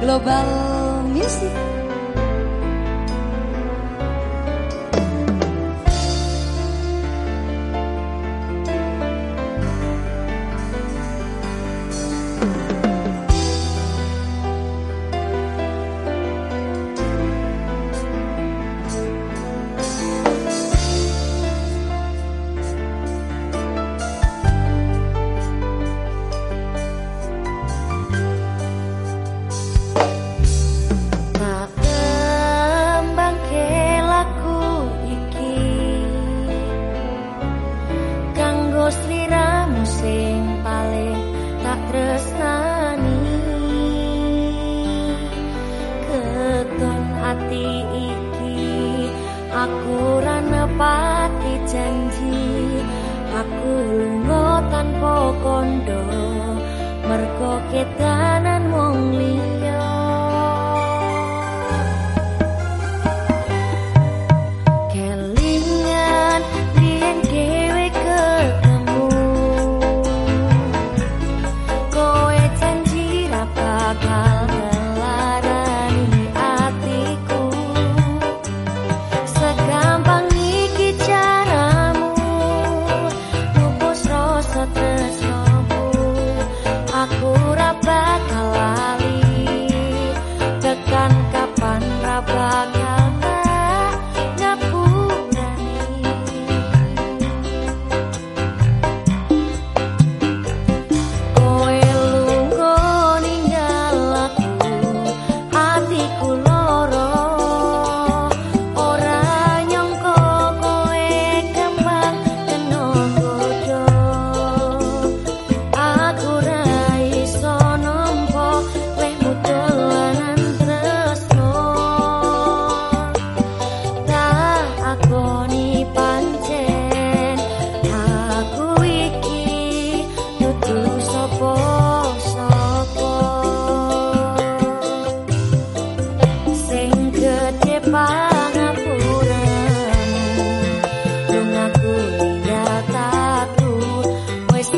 Global Music. sing paling tak tresnani. Keton ati iki aku ra nepati janji. Aku lunga tanpa kondo mergo ketan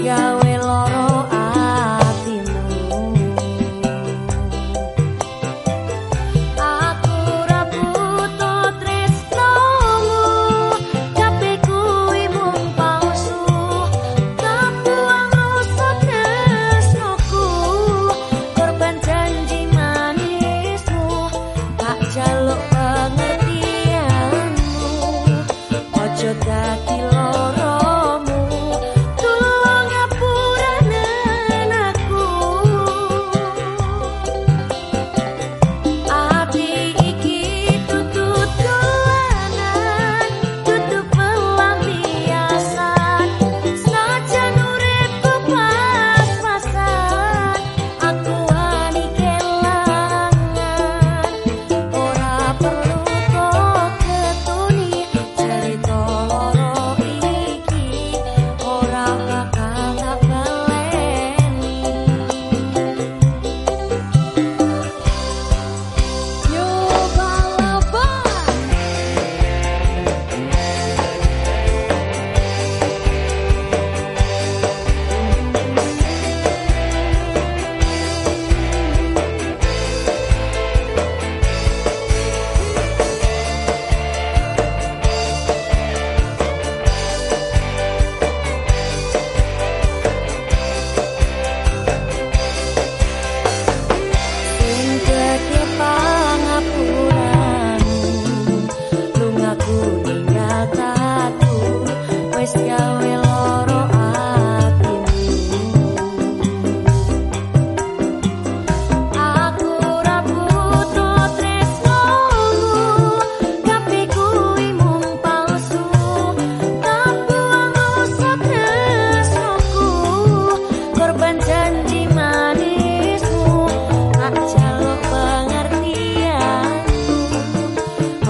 amiga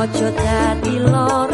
ojo dadi lor